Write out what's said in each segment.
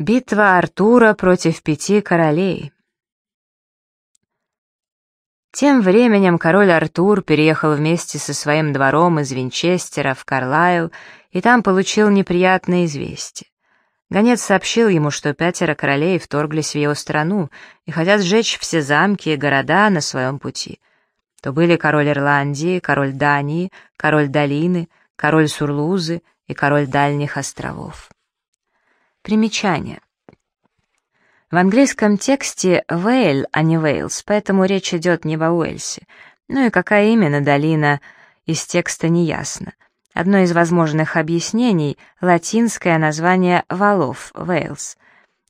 Битва Артура против пяти королей. Тем временем король Артур переехал вместе со своим двором из Винчестера в Карлайл и там получил неприятное известие. Гонец сообщил ему, что пятеро королей вторглись в его страну и хотят сжечь все замки и города на своем пути. То были король Ирландии, король Дании, король Долины, король Сурлузы и король Дальних островов. Примечание. В английском тексте Вейл, а не Вейлс, поэтому речь идет не во Уэльсе. Ну и какая именно долина из текста не ясно. Одно из возможных объяснений — латинское название валов, Вейлс.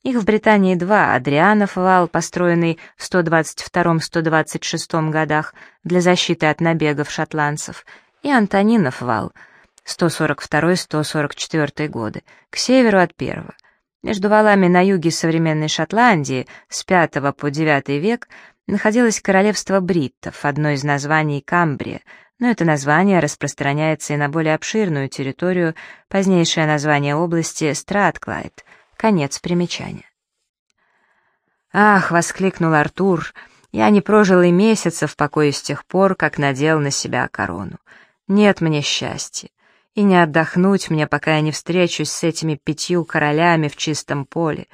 Их в Британии два — Адрианов вал, построенный в 122-126 годах для защиты от набегов шотландцев, и Антонинов вал — 142-144 годы, к северу от первого. Между валами на юге современной Шотландии с V по IX век находилось королевство бриттов, одно из названий Камбрия, но это название распространяется и на более обширную территорию, позднейшее название области Стратклайд. Конец примечания. «Ах!» — воскликнул Артур. «Я не прожил и месяца в покое с тех пор, как надел на себя корону. Нет мне счастья и не отдохнуть мне, пока я не встречусь с этими пятью королями в чистом поле.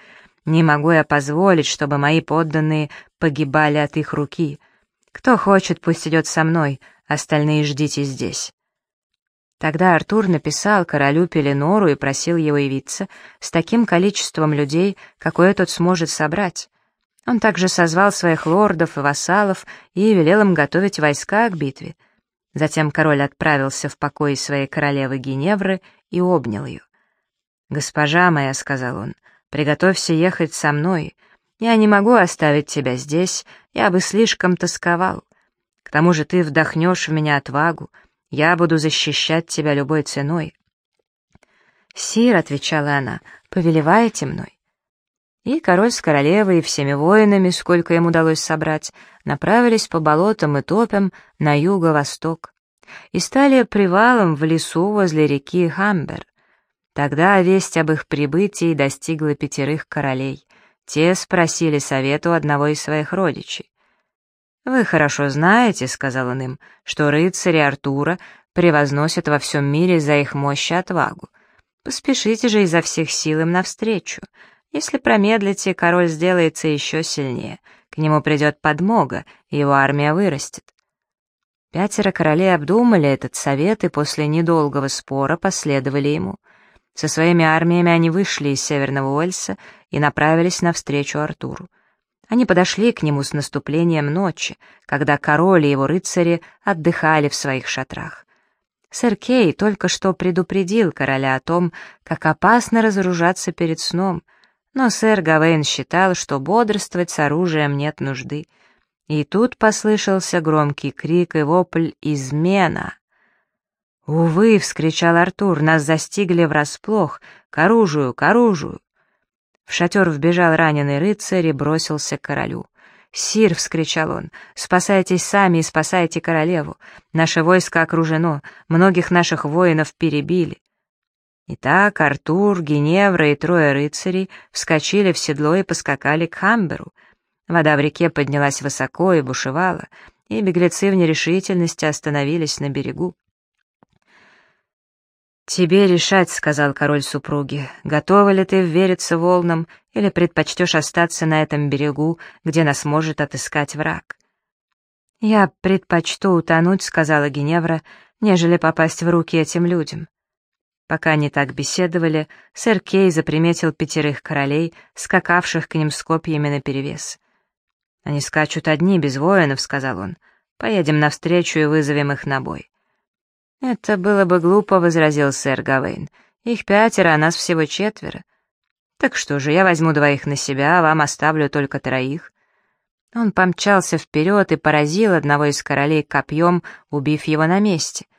Не могу я позволить, чтобы мои подданные погибали от их руки. Кто хочет, пусть идет со мной, остальные ждите здесь». Тогда Артур написал королю Пеленору и просил его явиться с таким количеством людей, какое тот сможет собрать. Он также созвал своих лордов и вассалов и велел им готовить войска к битве — Затем король отправился в покой своей королевы Геневры и обнял ее. «Госпожа моя», — сказал он, — «приготовься ехать со мной. Я не могу оставить тебя здесь, я бы слишком тосковал. К тому же ты вдохнешь в меня отвагу, я буду защищать тебя любой ценой». «Сир», — отвечала она, — «повелевайте мной». И король с королевой и всеми воинами, сколько им удалось собрать, направились по болотам и топям на юго-восток и стали привалом в лесу возле реки Хамбер. Тогда весть об их прибытии достигла пятерых королей. Те спросили совету одного из своих родичей. «Вы хорошо знаете, — сказал он им, — что рыцари Артура превозносят во всем мире за их мощь и отвагу. Поспешите же изо всех сил им навстречу. Если промедлите, король сделается еще сильнее. К нему придет подмога, его армия вырастет. Пятеро королей обдумали этот совет и после недолгого спора последовали ему. Со своими армиями они вышли из Северного Уэльса и направились навстречу Артуру. Они подошли к нему с наступлением ночи, когда король и его рыцари отдыхали в своих шатрах. Сэр Кей только что предупредил короля о том, как опасно разоружаться перед сном — но сэр Гавейн считал, что бодрствовать с оружием нет нужды. И тут послышался громкий крик и вопль «Измена!». «Увы!» — вскричал Артур, — «нас застигли врасплох! К оружию, к оружию!» В шатер вбежал раненый рыцарь и бросился к королю. «Сир!» — вскричал он. «Спасайтесь сами и спасайте королеву! Наше войско окружено, многих наших воинов перебили!» Итак, Артур, Геневра и трое рыцарей вскочили в седло и поскакали к Хамберу. Вода в реке поднялась высоко и бушевала, и беглецы в нерешительности остановились на берегу. «Тебе решать», — сказал король супруги, — «готова ли ты вериться волнам или предпочтешь остаться на этом берегу, где нас может отыскать враг?» «Я предпочту утонуть», — сказала Геневра, — «нежели попасть в руки этим людям». Пока они так беседовали, сэр Кей заприметил пятерых королей, скакавших к ним с копьями наперевес. «Они скачут одни, без воинов», — сказал он. «Поедем навстречу и вызовем их на бой». «Это было бы глупо», — возразил сэр Гавейн. «Их пятеро, а нас всего четверо». «Так что же, я возьму двоих на себя, а вам оставлю только троих». Он помчался вперед и поразил одного из королей копьем, убив его на месте —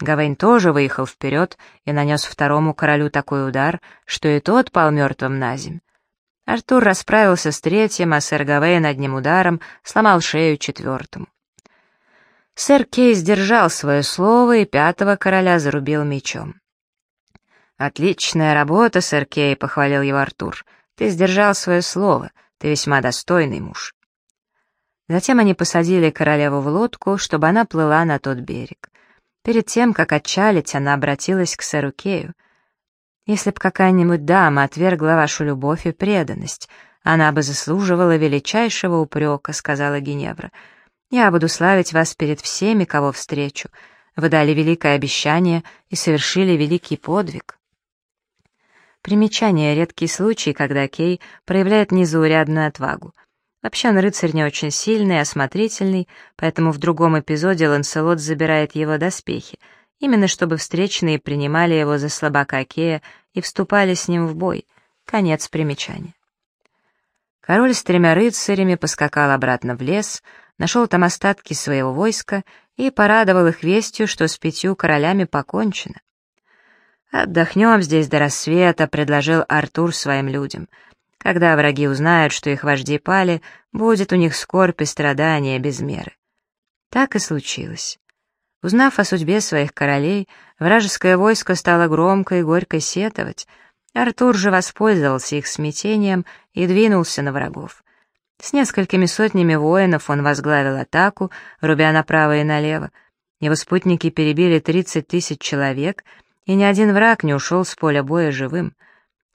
Гавейн тоже выехал вперед и нанес второму королю такой удар, что и тот пал мертвым на земь. Артур расправился с третьим, а сэр Гавейн одним ударом сломал шею четвертому. Сэр Кей сдержал свое слово и пятого короля зарубил мечом. «Отличная работа, сэр Кей», — похвалил его Артур. Ты сдержал свое слово, ты весьма достойный муж». Затем они посадили королеву в лодку, чтобы она плыла на тот берег. Перед тем, как отчалить, она обратилась к сэру Кею. «Если б какая-нибудь дама отвергла вашу любовь и преданность, она бы заслуживала величайшего упрека», — сказала Геневра. «Я буду славить вас перед всеми, кого встречу. Вы дали великое обещание и совершили великий подвиг». Примечание — редкий случай, когда Кей проявляет незаурядную отвагу. Вообще он рыцарь не очень сильный и осмотрительный, поэтому в другом эпизоде Ланселот забирает его доспехи, именно чтобы встречные принимали его за слабака Кея и вступали с ним в бой. Конец примечания. Король с тремя рыцарями поскакал обратно в лес, нашел там остатки своего войска и порадовал их вестью, что с пятью королями покончено. «Отдохнем здесь до рассвета», — предложил Артур своим людям. «Когда враги узнают, что их вожди пали, будет у них скорбь и страдания без меры». Так и случилось. Узнав о судьбе своих королей, вражеское войско стало громко и горько сетовать. Артур же воспользовался их смятением и двинулся на врагов. С несколькими сотнями воинов он возглавил атаку, рубя направо и налево. Его спутники перебили 30 тысяч человек — и ни один враг не ушел с поля боя живым.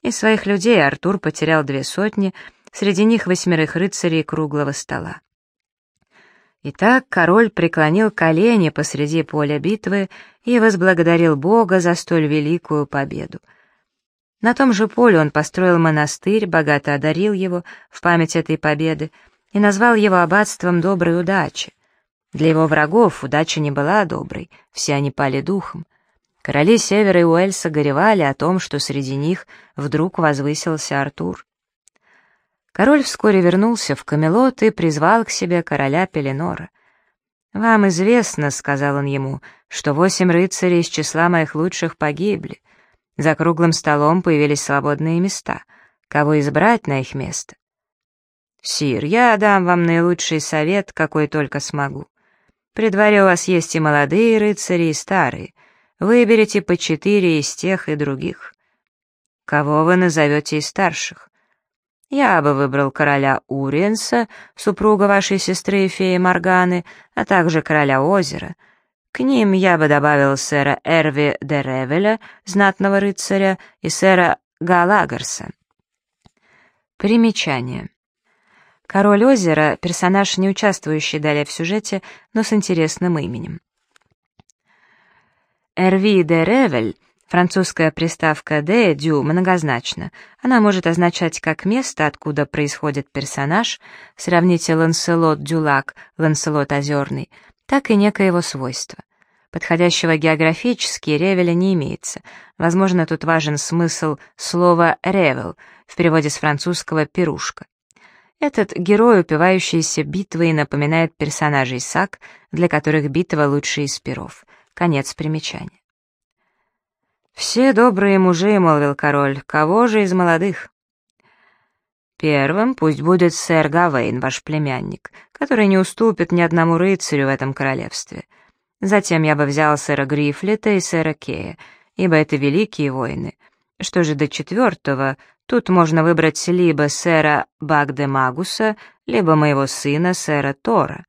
Из своих людей Артур потерял две сотни, среди них восьмерых рыцарей круглого стола. Итак, король преклонил колени посреди поля битвы и возблагодарил Бога за столь великую победу. На том же поле он построил монастырь, богато одарил его в память этой победы и назвал его аббатством доброй удачи. Для его врагов удача не была доброй, все они пали духом. Короли Севера и Уэльса горевали о том, что среди них вдруг возвысился Артур. Король вскоре вернулся в Камелот и призвал к себе короля Пеленора. «Вам известно, — сказал он ему, — что восемь рыцарей из числа моих лучших погибли. За круглым столом появились свободные места. Кого избрать на их место?» «Сир, я дам вам наилучший совет, какой только смогу. При дворе у вас есть и молодые рыцари, и старые. Выберите по четыре из тех и других. Кого вы назовете из старших? Я бы выбрал короля Уриенса, супруга вашей сестры феи Морганы, а также короля озера. К ним я бы добавил сэра Эрви де Ревеля, знатного рыцаря, и сэра Галагарса. Примечание. Король озера — персонаж, не участвующий далее в сюжете, но с интересным именем. «Эрви де Ревель» Французская приставка «de» «дю» многозначна. Она может означать как место, откуда происходит персонаж, сравните Ланселот Дюлак, Ланселот Озерный, так и некое его свойство. Подходящего географически Ревеля не имеется. Возможно, тут важен смысл слова «ревел», в переводе с французского «пирушка». Этот герой, упивающийся битвой, напоминает персонажей саг, для которых битва лучше из перов. Конец примечания. «Все добрые мужи», — молвил король, — «кого же из молодых?» «Первым пусть будет сэр Гавейн, ваш племянник, который не уступит ни одному рыцарю в этом королевстве. Затем я бы взял сэра Грифлета и сэра Кея, ибо это великие воины. Что же до четвертого, тут можно выбрать либо сэра Багдемагуса, либо моего сына сэра Тора.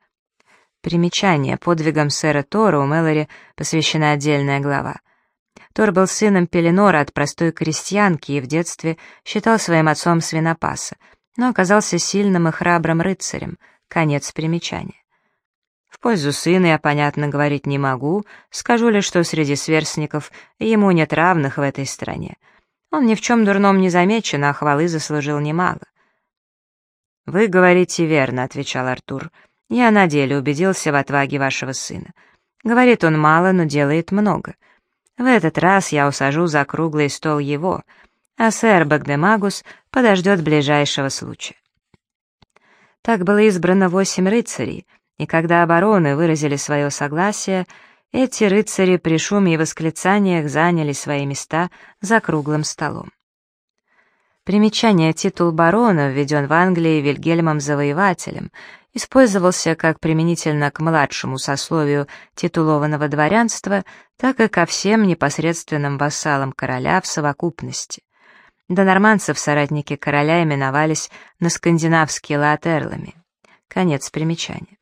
Примечание. Подвигам сэра Тора у Мэлори посвящена отдельная глава. Тор был сыном Пеленора от простой крестьянки и в детстве считал своим отцом свинопаса, но оказался сильным и храбрым рыцарем. Конец примечания. В пользу сына я, понятно, говорить не могу, скажу лишь, что среди сверстников ему нет равных в этой стране. Он ни в чем дурном не замечен, а хвалы заслужил немало. «Вы говорите верно», — отвечал Артур. Я на деле убедился в отваге вашего сына. Говорит он мало, но делает много. В этот раз я усажу за круглый стол его, а сэр Багдемагус подождет ближайшего случая. Так было избрано восемь рыцарей, и когда обороны выразили свое согласие, эти рыцари при шуме и восклицаниях заняли свои места за круглым столом. Примечание титул барона введен в Англии Вильгельмом Завоевателем использовался как применительно к младшему сословию титулованного дворянства, так и ко всем непосредственным вассалам короля в совокупности. До норманцев соратники короля именовались на скандинавские лаотерлами. Конец примечания.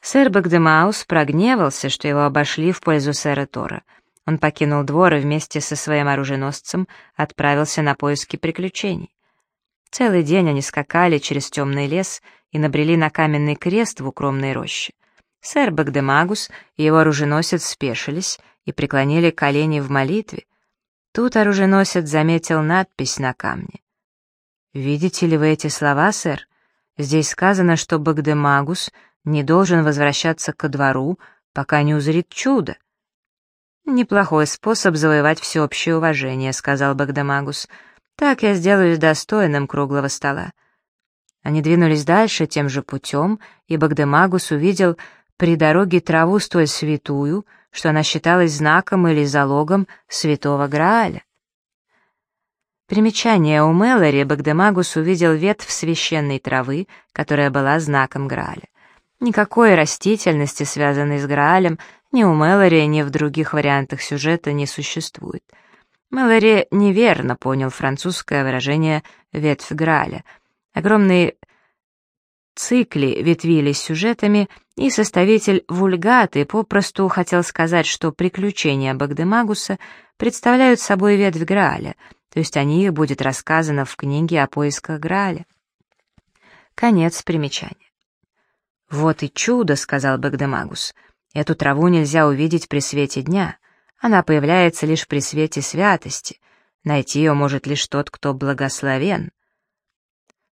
Сэр Багдемаус прогневался, что его обошли в пользу сэра Тора. Он покинул двор и вместе со своим оруженосцем отправился на поиски приключений. Целый день они скакали через темный лес и набрели на каменный крест в укромной роще. Сэр Багдемагус и его оруженосец спешились и преклонили колени в молитве. Тут оруженосец заметил надпись на камне. «Видите ли вы эти слова, сэр? Здесь сказано, что Багдемагус не должен возвращаться ко двору, пока не узрит чудо». «Неплохой способ завоевать всеобщее уважение», — сказал Багдемагус. «Так я сделаюсь достойным круглого стола». Они двинулись дальше тем же путем, и Багдемагус увидел при дороге траву столь святую, что она считалась знаком или залогом святого Грааля. Примечание у Мэлори Багдемагус увидел ветвь священной травы, которая была знаком Грааля. Никакой растительности, связанной с Граалем, ни у Мэлори, ни в других вариантах сюжета не существует. Мэлори неверно понял французское выражение «ветвь Грааля». Огромные цикли ветвились сюжетами, и составитель «Вульгаты» попросту хотел сказать, что приключения Багдемагуса представляют собой ветвь Грааля, то есть о них будет рассказано в книге о поисках Грааля. Конец примечания. «Вот и чудо», — сказал Багдемагус. «Эту траву нельзя увидеть при свете дня. Она появляется лишь при свете святости. Найти ее может лишь тот, кто благословен.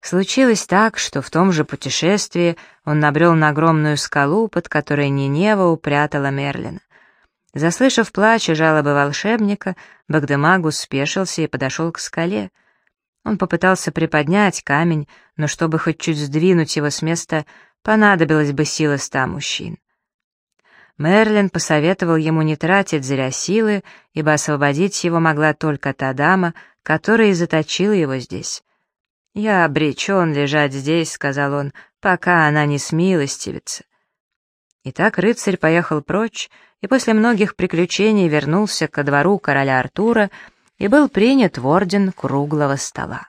Случилось так, что в том же путешествии он набрел на огромную скалу, под которой Нинева упрятала Мерлина. Заслышав плач и жалобы волшебника, Багдемагус спешился и подошел к скале. Он попытался приподнять камень, но чтобы хоть чуть сдвинуть его с места, понадобилась бы сила ста мужчин. Мерлин посоветовал ему не тратить зря силы, ибо освободить его могла только та дама, которая и заточила его здесь. «Я обречен лежать здесь», — сказал он, — «пока она не смилостивится». Итак, рыцарь поехал прочь, и после многих приключений вернулся ко двору короля Артура и был принят в орден круглого стола.